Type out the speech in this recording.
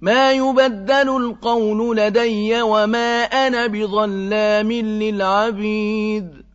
مَا يُبَدَّلُ الْقَوْلُ لَدَيَّ وَمَا أَنَا بِظَلَّامٍ لِّلْعَبِيدِ.